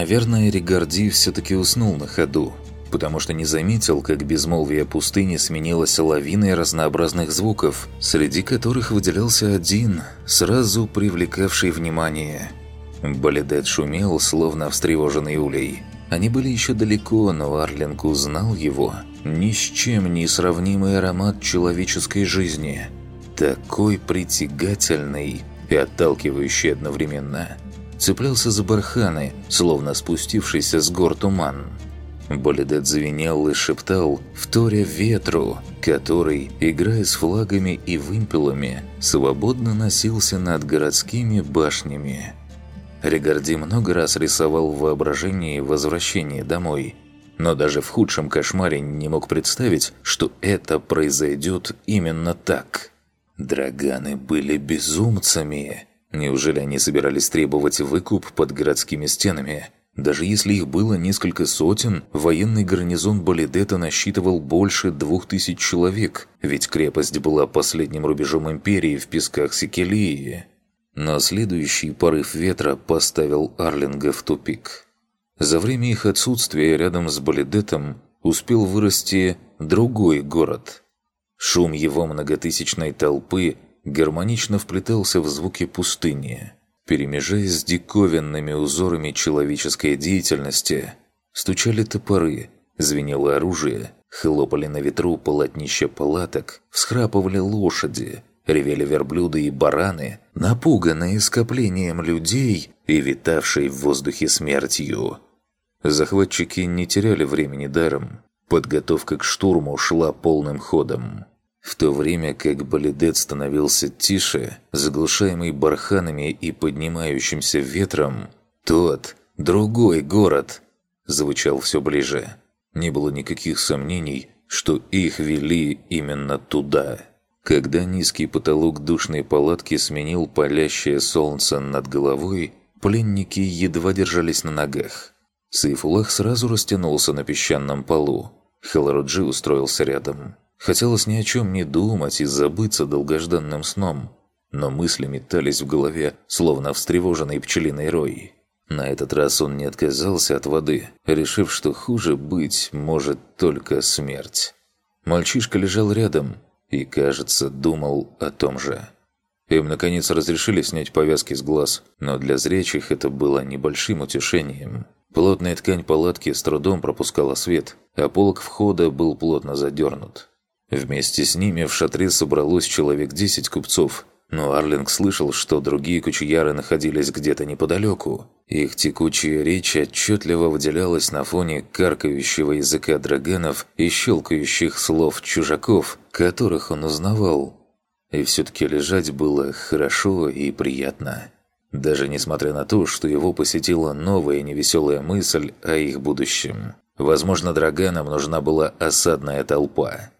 Наверное, Ригарди все-таки уснул на ходу, потому что не заметил, как безмолвие пустыни сменилось лавиной разнообразных звуков, среди которых выделялся один, сразу привлекавший внимание. Балидет шумел, словно встревоженный улей. Они были еще далеко, но Арлинг узнал его. Ни с чем не сравнимый аромат человеческой жизни. Такой притягательный и отталкивающий одновременно. Цеплялся за барханы, словно спустившийся с гор туман. Болидет звенел и шептал, вторя ветру, который, играя с флагами и вымпелами, свободно носился над городскими башнями. Регарди много раз рисовал в воображении возвращение домой, но даже в худшем кошмаре не мог представить, что это произойдет именно так. Драганы были безумцами. Неужели они собирались требовать выкуп под городскими стенами? Даже если их было несколько сотен, военный гарнизон Балидета насчитывал больше двух тысяч человек, ведь крепость была последним рубежом империи в песках Секелии. Но следующий порыв ветра поставил Арлинга в тупик. За время их отсутствия рядом с Балидетом успел вырасти другой город. Шум его многотысячной толпы гармонично вплетался в звуки пустыни, перемежаясь с диковинными узорами человеческой деятельности. Стучали топоры, звенело оружие, хлопали на ветру полотнища палаток, всхрапывали лошади – ревели верблюды и бараны, напуганные скоплением людей и витавшей в воздухе смертью. Захватчики не теряли времени даром. Подготовка к штурму шла полным ходом. В то время как Балидет становился тише, заглушаемый барханами и поднимающимся ветром, тот, другой город, звучал все ближе. Не было никаких сомнений, что их вели именно туда. Когда низкий потолок душной палатки сменил палящее солнце над головой, пленники едва держались на ногах. Сейфулах сразу растянулся на песчаном полу. Халаруджи устроился рядом. Хотелось ни о чем не думать и забыться долгожданным сном. Но мысли метались в голове, словно встревоженный пчелиный рой. На этот раз он не отказался от воды, решив, что хуже быть может только смерть. Мальчишка лежал рядом, и, кажется, думал о том же. Им, наконец, разрешили снять повязки с глаз, но для зрячих это было небольшим утешением. Плотная ткань палатки с трудом пропускала свет, а полок входа был плотно задернут. Вместе с ними в шатре собралось человек десять купцов, но Арлинг слышал, что другие кучияры находились где-то неподалеку. Их текучая речь отчетливо выделялась на фоне каркающего языка драганов и щелкающих слов чужаков, которых он узнавал. И все-таки лежать было хорошо и приятно. Даже несмотря на то, что его посетила новая невеселая мысль о их будущем. Возможно, драганам нужна была осадная толпа.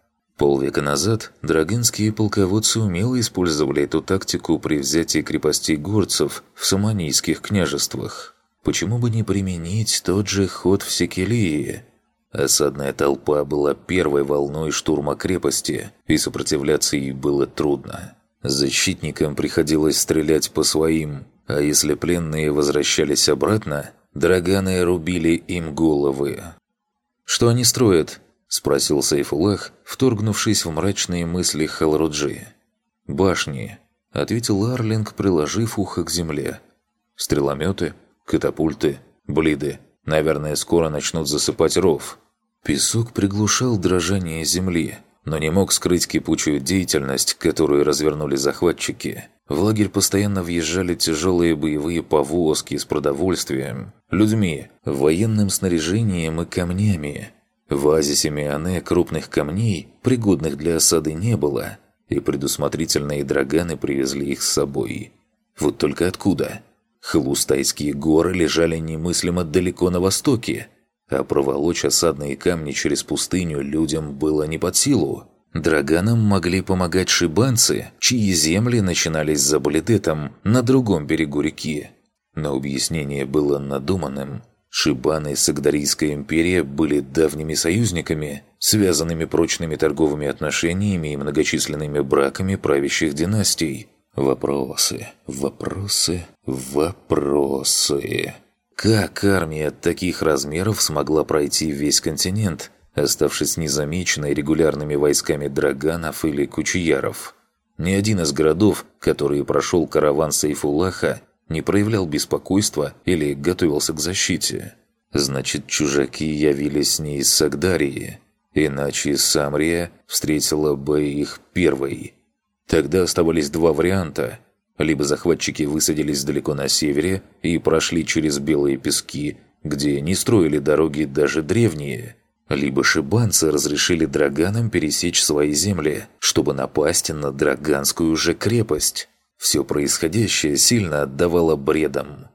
Полвека назад драгинские полководцы умело использовали эту тактику при взятии крепостей горцев в саманийских княжествах. Почему бы не применить тот же ход в Секелии? Осадная толпа была первой волной штурма крепости, и сопротивляться ей было трудно. Защитникам приходилось стрелять по своим, а если пленные возвращались обратно, драганы рубили им головы. «Что они строят?» – спросил Сайфулах, вторгнувшись в мрачные мысли Халруджи. «Башни», – ответил Арлинг, приложив ухо к земле. «Стрелометы, катапульты, блиды. Наверное, скоро начнут засыпать ров». Песок приглушал дрожание земли, но не мог скрыть кипучую деятельность, которую развернули захватчики. В лагерь постоянно въезжали тяжелые боевые повозки с продовольствием, людьми, военным снаряжением и камнями, в оазисе Миане крупных камней, пригодных для осады, не было, и предусмотрительные драганы привезли их с собой. Вот только откуда? Хлустайские горы лежали немыслимо далеко на востоке, а проволочь осадные камни через пустыню людям было не под силу. Драганам могли помогать шибанцы, чьи земли начинались за Балидетом на другом берегу реки. Но объяснение было надуманным – Шибаны и Сагдарийская империя были давними союзниками, связанными прочными торговыми отношениями и многочисленными браками правящих династий. Вопросы, вопросы, вопросы. Как армия таких размеров смогла пройти весь континент, оставшись незамеченной регулярными войсками драганов или кучияров? Ни один из городов, которые прошел караван Сейфулаха, не проявлял беспокойства или готовился к защите. Значит, чужаки явились не из Сагдарии, иначе Самрия встретила бы их первой. Тогда оставались два варианта. Либо захватчики высадились далеко на севере и прошли через Белые Пески, где не строили дороги даже древние, либо шибанцы разрешили драганам пересечь свои земли, чтобы напасть на драганскую же крепость. Все происходящее сильно отдавало бредом.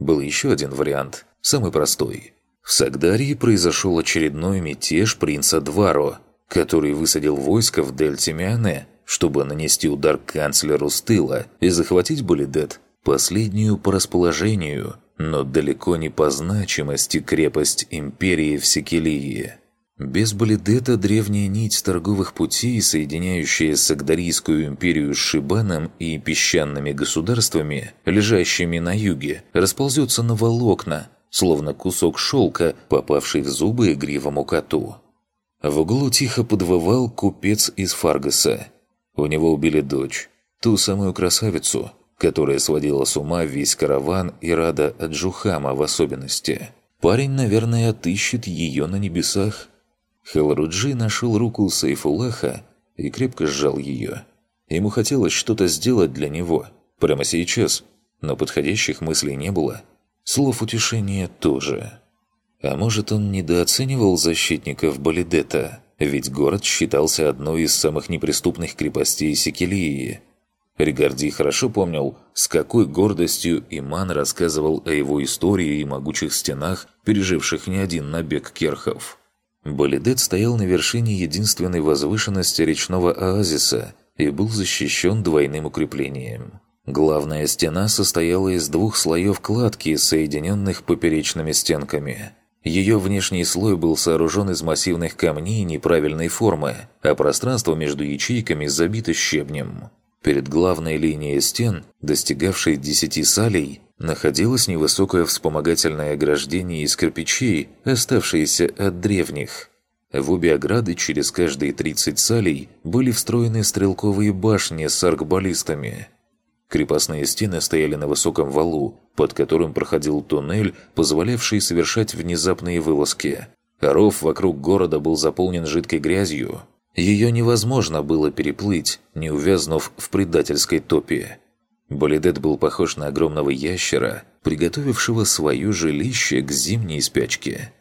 Был еще один вариант, самый простой. В Сагдарии произошел очередной мятеж принца Дваро, который высадил войско в дельте Миане, чтобы нанести удар канцлеру с тыла и захватить Болидет, последнюю по расположению, но далеко не по значимости крепость империи в Секелии. Без Балидета древняя нить торговых путей, соединяющая Сагдарийскую империю с Шибаном и песчаными государствами, лежащими на юге, расползется на волокна, словно кусок шелка, попавший в зубы игривому коту. В углу тихо подвывал купец из Фаргаса. У него убили дочь, ту самую красавицу, которая сводила с ума весь караван и рада Аджухама в особенности. Парень, наверное, отыщет ее на небесах Хелруджи нашел руку Сайфулаха и крепко сжал ее. Ему хотелось что-то сделать для него, прямо сейчас, но подходящих мыслей не было. Слов утешения тоже. А может, он недооценивал защитников Балидета, ведь город считался одной из самых неприступных крепостей Секелии. Ригарди хорошо помнил, с какой гордостью Иман рассказывал о его истории и могучих стенах, переживших не один набег керхов. Болидет стоял на вершине единственной возвышенности речного оазиса и был защищен двойным укреплением. Главная стена состояла из двух слоев кладки, соединенных поперечными стенками. Ее внешний слой был сооружен из массивных камней неправильной формы, а пространство между ячейками забито щебнем. Перед главной линией стен, достигавшей 10 салей, находилось невысокое вспомогательное ограждение из кирпичей, оставшееся от древних. В обе ограды через каждые 30 салей были встроены стрелковые башни с аркбаллистами. Крепостные стены стояли на высоком валу, под которым проходил туннель, позволявший совершать внезапные вылазки. Ров вокруг города был заполнен жидкой грязью. Ее невозможно было переплыть, не увязнув в предательской топе. Болидет был похож на огромного ящера, приготовившего свое жилище к зимней спячке.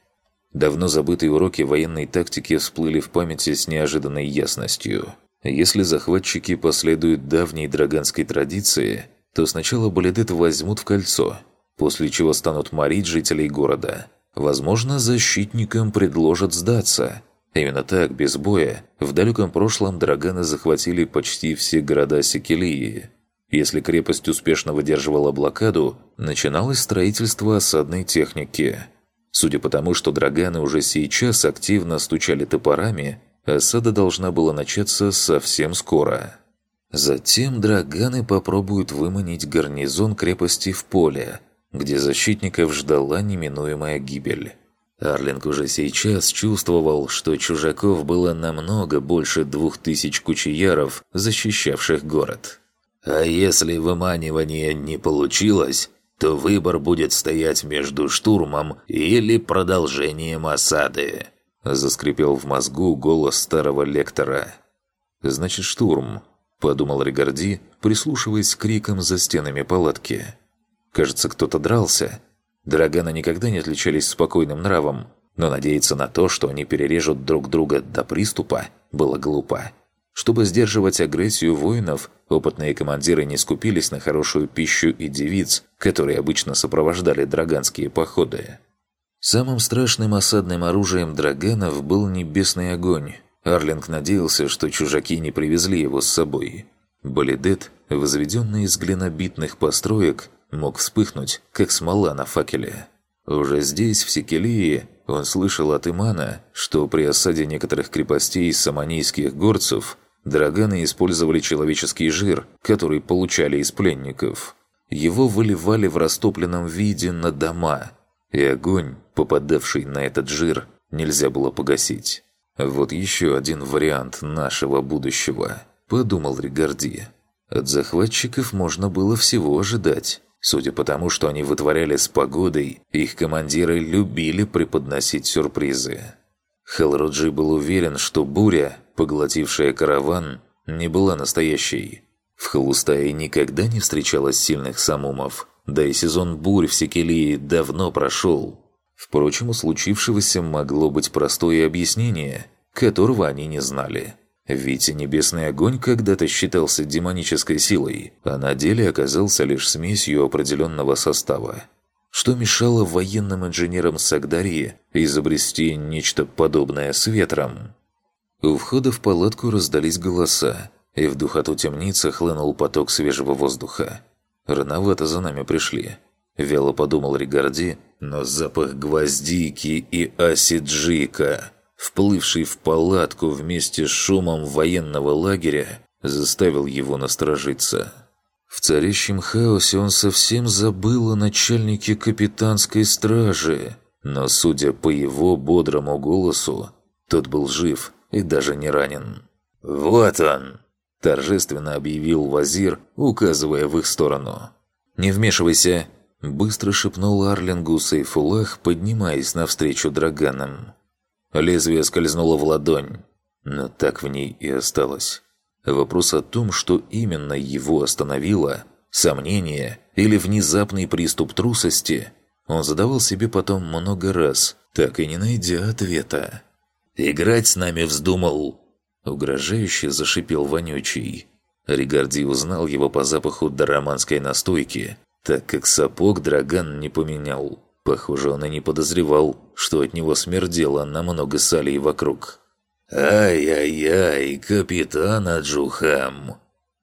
Давно забытые уроки военной тактики всплыли в памяти с неожиданной ясностью. Если захватчики последуют давней драганской традиции, то сначала Болидет возьмут в кольцо, после чего станут морить жителей города. Возможно, защитникам предложат сдаться. Именно так, без боя, в далеком прошлом драганы захватили почти все города Секелии – если крепость успешно выдерживала блокаду, начиналось строительство осадной техники. Судя по тому, что драганы уже сейчас активно стучали топорами, осада должна была начаться совсем скоро. Затем драганы попробуют выманить гарнизон крепости в поле, где защитников ждала неминуемая гибель. Арлинг уже сейчас чувствовал, что чужаков было намного больше двух тысяч кучияров, защищавших город. А если выманивание не получилось, то выбор будет стоять между штурмом или продолжением осады. Заскрипел в мозгу голос старого лектора. «Значит, штурм», – подумал Ригарди, прислушиваясь к крикам за стенами палатки. «Кажется, кто-то дрался. Драганы никогда не отличались спокойным нравом, но надеяться на то, что они перережут друг друга до приступа, было глупо. Чтобы сдерживать агрессию воинов, опытные командиры не скупились на хорошую пищу и девиц, которые обычно сопровождали драганские походы. Самым страшным осадным оружием драганов был небесный огонь. Арлинг надеялся, что чужаки не привезли его с собой. Болидет, возведенный из глинобитных построек, мог вспыхнуть, как смола на факеле. Уже здесь, в Секелии, он слышал от Имана, что при осаде некоторых крепостей саманийских горцев – Драганы использовали человеческий жир, который получали из пленников. Его выливали в растопленном виде на дома, и огонь, попадавший на этот жир, нельзя было погасить. «Вот еще один вариант нашего будущего», – подумал Ригарди. От захватчиков можно было всего ожидать. Судя по тому, что они вытворяли с погодой, их командиры любили преподносить сюрпризы. Хелроджи был уверен, что буря, поглотившая караван, не была настоящей. В Халустае никогда не встречалось сильных самумов, да и сезон бурь в Секелии давно прошел. Впрочем, у случившегося могло быть простое объяснение, которого они не знали. Ведь небесный огонь когда-то считался демонической силой, а на деле оказался лишь смесью определенного состава. Что мешало военным инженерам Сагдарии изобрести нечто подобное с ветром? У входа в палатку раздались голоса, и в духоту темницы хлынул поток свежего воздуха. Рановато за нами пришли. Вяло подумал Ригарди, но запах гвоздики и асиджика, вплывший в палатку вместе с шумом военного лагеря, заставил его насторожиться. В царящем хаосе он совсем забыл о начальнике капитанской стражи, но, судя по его бодрому голосу, тот был жив и даже не ранен. «Вот он!» – торжественно объявил Вазир, указывая в их сторону. «Не вмешивайся!» – быстро шепнул Арлингу Сейфулах, поднимаясь навстречу драганам. Лезвие скользнуло в ладонь, но так в ней и осталось. Вопрос о том, что именно его остановило, сомнение или внезапный приступ трусости, он задавал себе потом много раз, так и не найдя ответа. «Играть с нами вздумал!» Угрожающе зашипел вонючий. Ригарди узнал его по запаху дараманской настойки, так как сапог Драган не поменял. Похоже, он и не подозревал, что от него смердело намного салей вокруг. «Ай-яй-яй, капитан Аджухам!»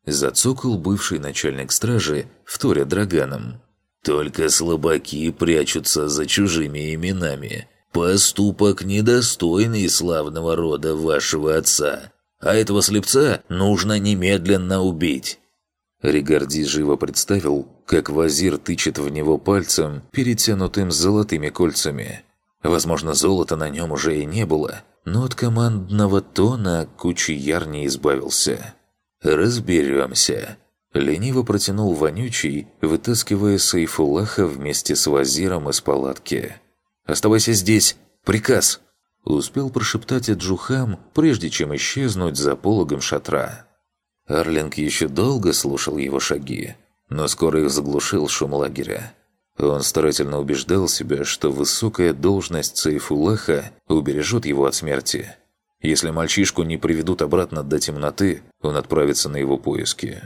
Зацокал бывший начальник стражи, вторя Драганом. «Только слабаки прячутся за чужими именами. Поступок недостойный славного рода вашего отца. А этого слепца нужно немедленно убить. Ригарди живо представил, как Вазир тычет в него пальцем, перетянутым золотыми кольцами. Возможно, золота на нем уже и не было, но от командного тона Кучияр не избавился. «Разберемся», – лениво протянул Вонючий, вытаскивая Сайфулаха вместе с Вазиром из палатки. «Оставайся здесь! Приказ!» Успел прошептать Аджухам, прежде чем исчезнуть за пологом шатра. Арлинг еще долго слушал его шаги, но скоро их заглушил шум лагеря. Он старательно убеждал себя, что высокая должность Цейфулаха убережет его от смерти. Если мальчишку не приведут обратно до темноты, он отправится на его поиски.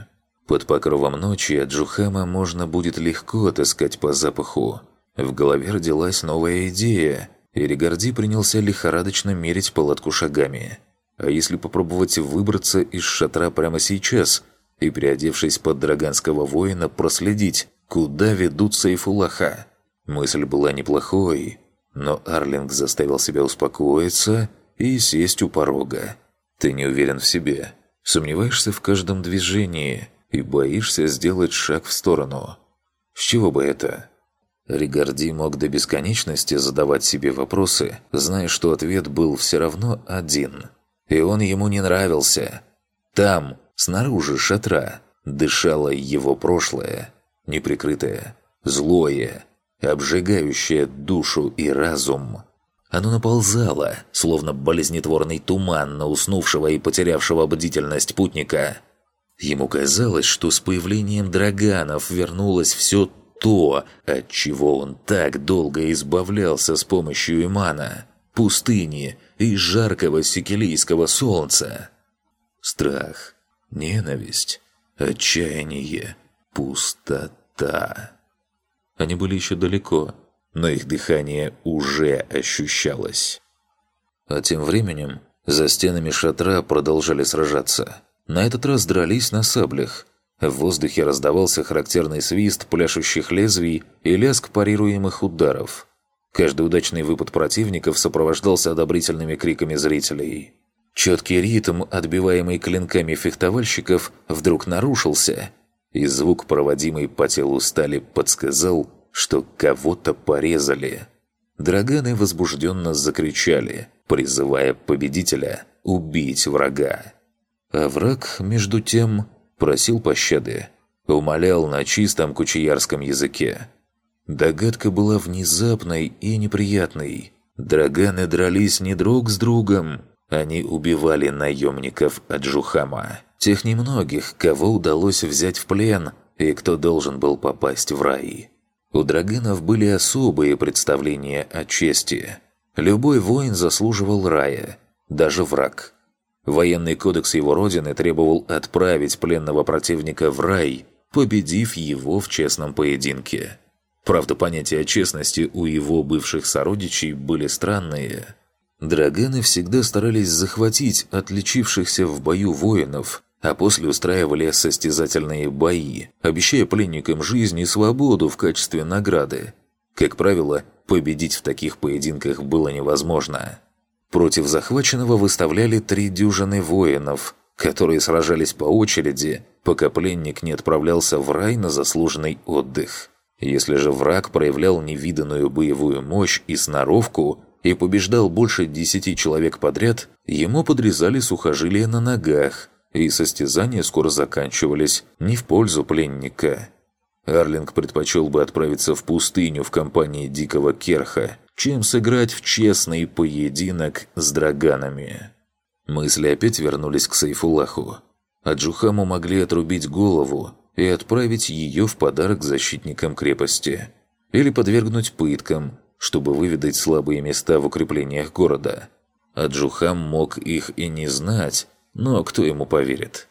Под покровом ночи от Джухама можно будет легко отыскать по запаху. В голове родилась новая идея, и Ригарди принялся лихорадочно мерить палатку шагами – а если попробовать выбраться из шатра прямо сейчас и, переодевшись под драганского воина, проследить, куда ведут Сайфулаха? Мысль была неплохой, но Арлинг заставил себя успокоиться и сесть у порога. Ты не уверен в себе, сомневаешься в каждом движении и боишься сделать шаг в сторону. С чего бы это? Ригарди мог до бесконечности задавать себе вопросы, зная, что ответ был все равно один – и он ему не нравился. Там, снаружи шатра, дышало его прошлое, неприкрытое, злое, обжигающее душу и разум. Оно наползало, словно болезнетворный туман на уснувшего и потерявшего бдительность путника. Ему казалось, что с появлением драганов вернулось все то, от чего он так долго избавлялся с помощью имана. Пустыни – и жаркого сикилийского солнца. Страх, ненависть, отчаяние, пустота. Они были еще далеко, но их дыхание уже ощущалось. А тем временем за стенами шатра продолжали сражаться. На этот раз дрались на саблях. В воздухе раздавался характерный свист пляшущих лезвий и лязг парируемых ударов – Каждый удачный выпад противников сопровождался одобрительными криками зрителей. Четкий ритм, отбиваемый клинками фехтовальщиков, вдруг нарушился, и звук, проводимый по телу стали, подсказал, что кого-то порезали – Драганы возбужденно закричали, призывая победителя убить врага. А враг, между тем, просил пощады, умолял на чистом кучеярском языке. Догадка была внезапной и неприятной. Драганы дрались не друг с другом, они убивали наемников Аджухама. Тех немногих, кого удалось взять в плен и кто должен был попасть в рай. У драгынов были особые представления о чести. Любой воин заслуживал рая, даже враг. Военный кодекс его родины требовал отправить пленного противника в рай, победив его в честном поединке. Правда, понятия честности у его бывших сородичей были странные – Драганы всегда старались захватить отличившихся в бою воинов, а после устраивали состязательные бои, обещая пленникам жизнь и свободу в качестве награды. Как правило, победить в таких поединках было невозможно. Против захваченного выставляли три дюжины воинов, которые сражались по очереди, пока пленник не отправлялся в рай на заслуженный отдых. Если же враг проявлял невиданную боевую мощь и сноровку, и побеждал больше десяти человек подряд, ему подрезали сухожилия на ногах, и состязания скоро заканчивались не в пользу пленника. Арлинг предпочел бы отправиться в пустыню в компании дикого керха, чем сыграть в честный поединок с драганами. Мысли опять вернулись к Сайфулаху. А Джухаму могли отрубить голову и отправить ее в подарок защитникам крепости. Или подвергнуть пыткам, чтобы выведать слабые места в укреплениях города. А Джухам мог их и не знать, но кто ему поверит?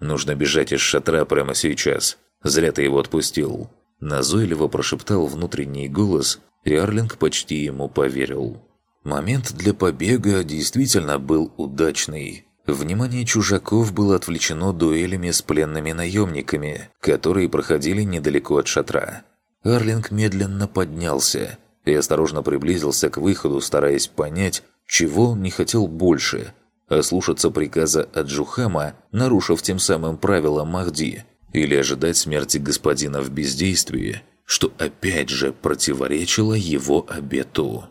«Нужно бежать из шатра прямо сейчас. Зря ты его отпустил». Назойливо прошептал внутренний голос, и Арлинг почти ему поверил. Момент для побега действительно был удачный. Внимание чужаков было отвлечено дуэлями с пленными наемниками, которые проходили недалеко от шатра. Арлинг медленно поднялся – и осторожно приблизился к выходу, стараясь понять, чего он не хотел больше – ослушаться приказа от Джухама, нарушив тем самым правила Махди, или ожидать смерти господина в бездействии, что опять же противоречило его обету.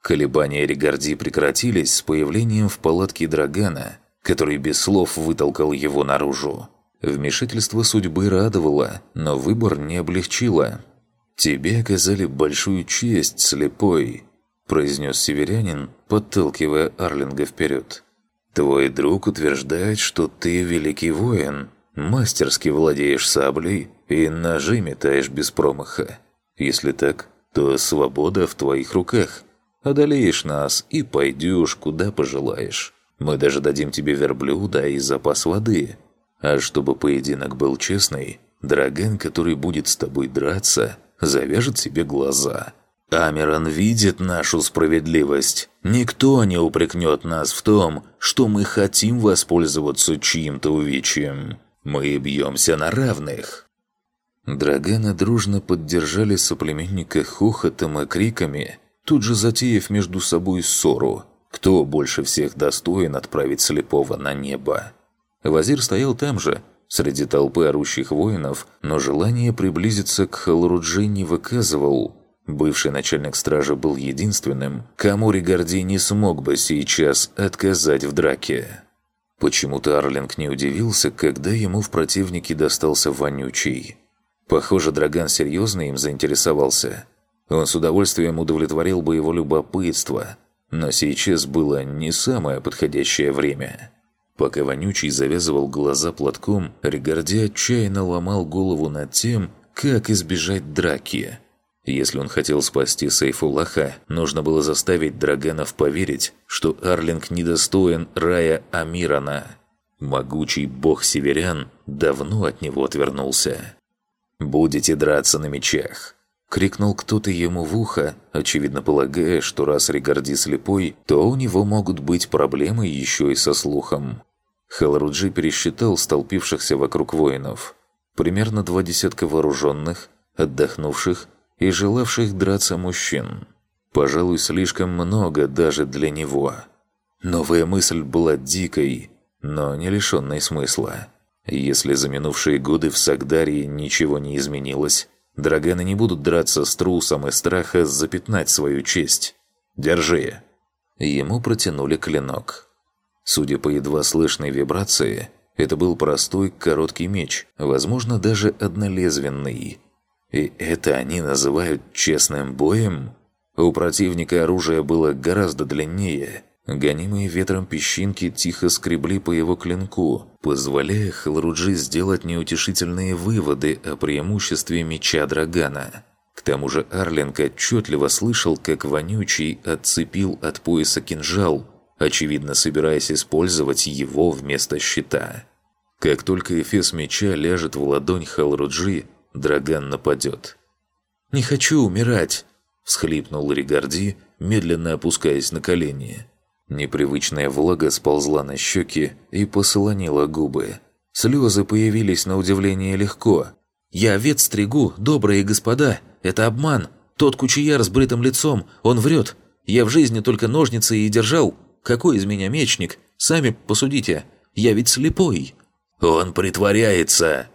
Колебания Ригарди прекратились с появлением в палатке Драгана, который без слов вытолкал его наружу. Вмешательство судьбы радовало, но выбор не облегчило – «Тебе оказали большую честь, слепой», – произнес северянин, подталкивая Арлинга вперед. «Твой друг утверждает, что ты великий воин, мастерски владеешь саблей и ножи метаешь без промаха. Если так, то свобода в твоих руках. Одолеешь нас и пойдешь, куда пожелаешь. Мы даже дадим тебе верблюда и запас воды. А чтобы поединок был честный, Драган, который будет с тобой драться – завяжет себе глаза. Амерон видит нашу справедливость. Никто не упрекнет нас в том, что мы хотим воспользоваться чьим-то увечьем. Мы бьемся на равных». Драгана дружно поддержали соплеменника хохотом и криками, тут же затеяв между собой ссору, кто больше всех достоин отправить слепого на небо. Вазир стоял там же, среди толпы орущих воинов, но желание приблизиться к Халруджи не выказывал. Бывший начальник стражи был единственным, кому Ригарди не смог бы сейчас отказать в драке. Почему-то Арлинг не удивился, когда ему в противнике достался вонючий. Похоже, Драган серьезно им заинтересовался. Он с удовольствием удовлетворил бы его любопытство, но сейчас было не самое подходящее время. Пока Вонючий завязывал глаза платком, Ригарди отчаянно ломал голову над тем, как избежать драки. Если он хотел спасти Сейфуллаха, нужно было заставить Драганов поверить, что Арлинг недостоин рая Амирана. Могучий бог северян давно от него отвернулся. «Будете драться на мечах!» — крикнул кто-то ему в ухо, очевидно полагая, что раз Ригарди слепой, то у него могут быть проблемы еще и со слухом. Халруджи пересчитал столпившихся вокруг воинов. Примерно два десятка вооруженных, отдохнувших и желавших драться мужчин. Пожалуй, слишком много даже для него. Новая мысль была дикой, но не лишенной смысла. Если за минувшие годы в Сагдарии ничего не изменилось, Драганы не будут драться с трусом и страха запятнать свою честь. Держи!» Ему протянули клинок. Судя по едва слышной вибрации, это был простой короткий меч, возможно, даже однолезвенный. И это они называют честным боем? У противника оружие было гораздо длиннее. Гонимые ветром песчинки тихо скребли по его клинку, позволяя Халруджи сделать неутешительные выводы о преимуществе меча Драгана. К тому же Арлинг отчетливо слышал, как Вонючий отцепил от пояса кинжал, очевидно собираясь использовать его вместо щита. Как только эфес меча ляжет в ладонь Халруджи, Драган нападет. «Не хочу умирать!» – всхлипнул Ригарди, медленно опускаясь на колени. Непривычная влага сползла на щеки и посолонила губы. Слезы появились на удивление легко. «Я овец стригу, добрые господа! Это обман! Тот кучияр с бритым лицом, он врет! Я в жизни только ножницы и держал! Какой из меня мечник? Сами посудите! Я ведь слепой!» «Он притворяется!»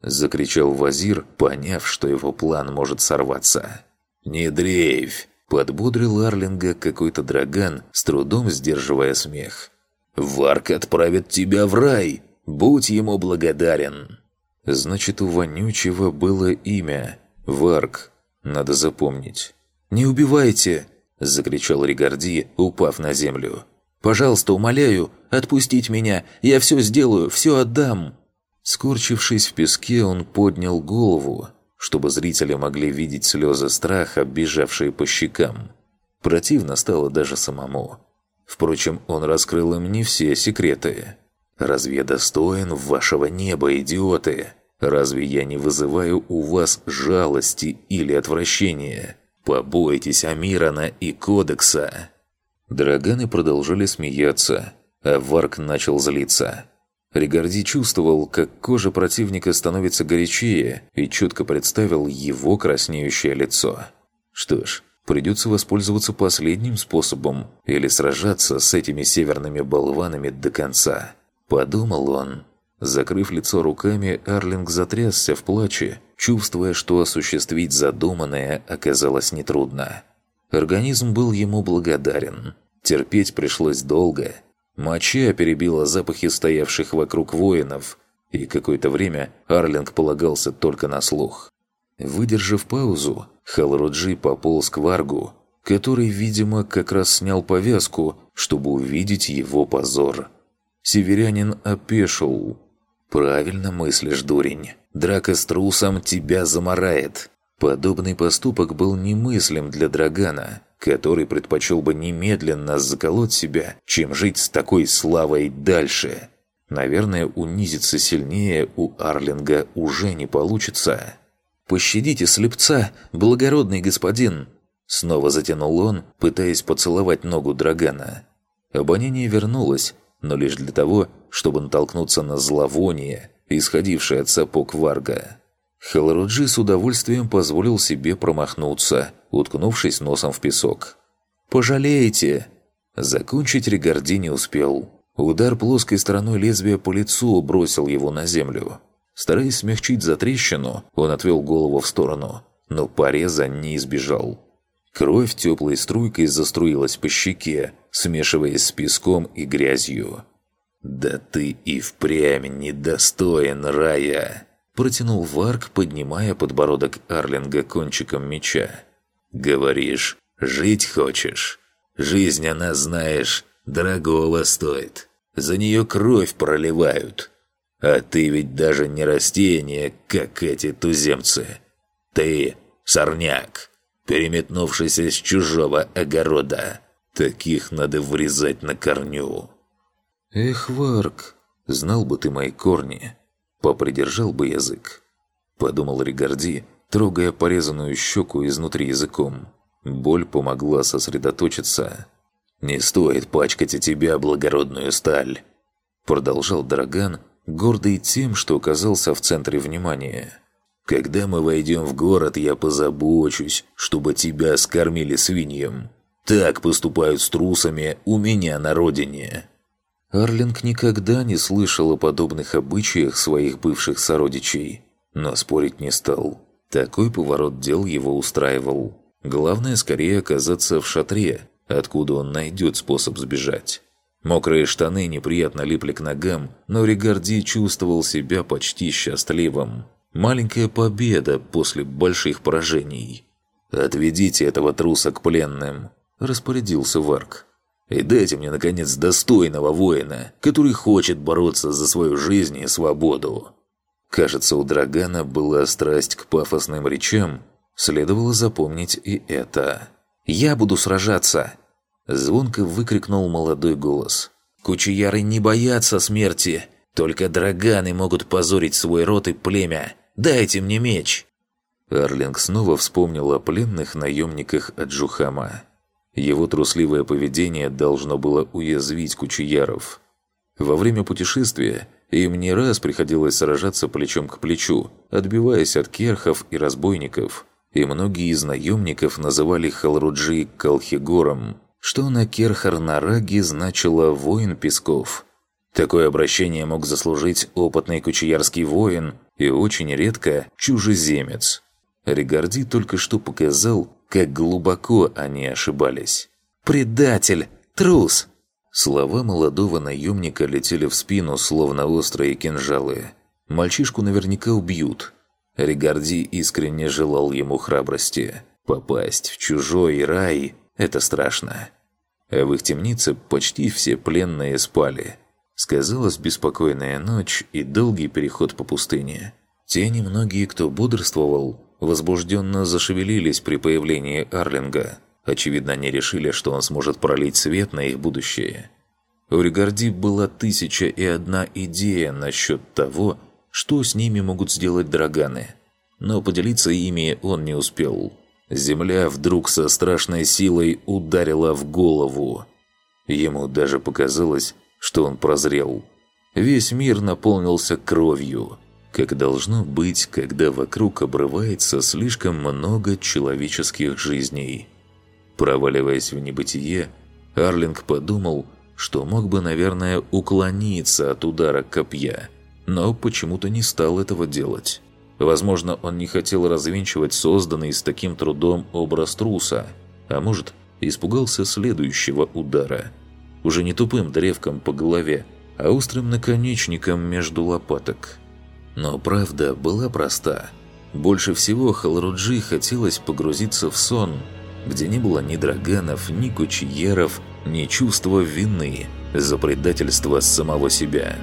Закричал Вазир, поняв, что его план может сорваться. «Не дрейфь!» Подбодрил Арлинга какой-то драган, с трудом сдерживая смех. «Варк отправит тебя в рай! Будь ему благодарен!» Значит, у Вонючего было имя. Варк. Надо запомнить. «Не убивайте!» – закричал Ригарди, упав на землю. «Пожалуйста, умоляю, отпустить меня! Я все сделаю, все отдам!» Скорчившись в песке, он поднял голову, чтобы зрители могли видеть слезы страха, бежавшие по щекам. Противно стало даже самому. Впрочем, он раскрыл им не все секреты. «Разве я достоин вашего неба, идиоты? Разве я не вызываю у вас жалости или отвращения? Побойтесь Амирана и Кодекса!» Драганы продолжали смеяться, а Варк начал злиться. Ригарди чувствовал, как кожа противника становится горячее, и четко представил его краснеющее лицо. Что ж, придется воспользоваться последним способом или сражаться с этими северными болванами до конца. Подумал он. Закрыв лицо руками, Арлинг затрясся в плаче, чувствуя, что осуществить задуманное оказалось нетрудно. Организм был ему благодарен. Терпеть пришлось долго – Моча перебила запахи стоявших вокруг воинов, и какое-то время Арлинг полагался только на слух. Выдержав паузу, Халруджи пополз к Варгу, который, видимо, как раз снял повязку, чтобы увидеть его позор. Северянин опешил. «Правильно мыслишь, дурень. Драка с трусом тебя заморает». Подобный поступок был немыслим для Драгана – который предпочел бы немедленно заколоть себя, чем жить с такой славой дальше. Наверное, унизиться сильнее у Арлинга уже не получится. «Пощадите слепца, благородный господин!» Снова затянул он, пытаясь поцеловать ногу Драгана. Обоняние вернулось, но лишь для того, чтобы натолкнуться на зловоние, исходившее от сапог Варга. Халруджи с удовольствием позволил себе промахнуться, уткнувшись носом в песок. «Пожалеете!» Закончить Ригарди не успел. Удар плоской стороной лезвия по лицу бросил его на землю. Стараясь смягчить затрещину, он отвел голову в сторону, но пореза не избежал. Кровь теплой струйкой заструилась по щеке, смешиваясь с песком и грязью. «Да ты и впрямь недостоин рая!» Протянул Варк, поднимая подбородок Арлинга кончиком меча. «Говоришь, жить хочешь? Жизнь, она, знаешь, дорогого стоит. За нее кровь проливают. А ты ведь даже не растение, как эти туземцы. Ты – сорняк, переметнувшийся с чужого огорода. Таких надо вырезать на корню». «Эх, Варк, знал бы ты мои корни, попридержал бы язык. Подумал Ригарди, трогая порезанную щеку изнутри языком. Боль помогла сосредоточиться. «Не стоит пачкать и тебя благородную сталь!» Продолжал Драган, гордый тем, что оказался в центре внимания. «Когда мы войдем в город, я позабочусь, чтобы тебя скормили свиньям. Так поступают с трусами у меня на родине». Арлинг никогда не слышал о подобных обычаях своих бывших сородичей, но спорить не стал. Такой поворот дел его устраивал. Главное скорее оказаться в шатре, откуда он найдет способ сбежать. Мокрые штаны неприятно липли к ногам, но Ригарди чувствовал себя почти счастливым. Маленькая победа после больших поражений. «Отведите этого труса к пленным», – распорядился Варк. «И дайте мне, наконец, достойного воина, который хочет бороться за свою жизнь и свободу». Кажется, у Драгана была страсть к пафосным речам. Следовало запомнить и это. «Я буду сражаться!» Звонко выкрикнул молодой голос. «Кучияры не боятся смерти! Только драганы могут позорить свой род и племя! Дайте мне меч!» Арлинг снова вспомнил о пленных наемниках от Джухама. Его трусливое поведение должно было уязвить кучияров. Во время путешествия им не раз приходилось сражаться плечом к плечу, отбиваясь от керхов и разбойников, и многие из наемников называли Халруджи Калхигором, что на Керхарнараге значило «воин песков». Такое обращение мог заслужить опытный кучиярский воин и очень редко чужеземец. Ригарди только что показал, как глубоко они ошибались. «Предатель! Трус!» Слова молодого наемника летели в спину, словно острые кинжалы. Мальчишку наверняка убьют. Ригарди искренне желал ему храбрости. Попасть в чужой рай – это страшно. А в их темнице почти все пленные спали. Сказалась беспокойная ночь и долгий переход по пустыне. Те немногие, кто бодрствовал, возбужденно зашевелились при появлении Арлинга – Очевидно, они решили, что он сможет пролить свет на их будущее. У Ригарди была тысяча и одна идея насчет того, что с ними могут сделать драганы. Но поделиться ими он не успел. Земля вдруг со страшной силой ударила в голову. Ему даже показалось, что он прозрел. Весь мир наполнился кровью, как должно быть, когда вокруг обрывается слишком много человеческих жизней. Проваливаясь в небытие, Арлинг подумал, что мог бы, наверное, уклониться от удара копья, но почему-то не стал этого делать. Возможно, он не хотел развенчивать созданный с таким трудом образ труса, а может, испугался следующего удара. Уже не тупым древком по голове, а острым наконечником между лопаток. Но правда была проста. Больше всего Халруджи хотелось погрузиться в сон – где не было ни драганов, ни кучьеров, ни чувства вины за предательство самого себя.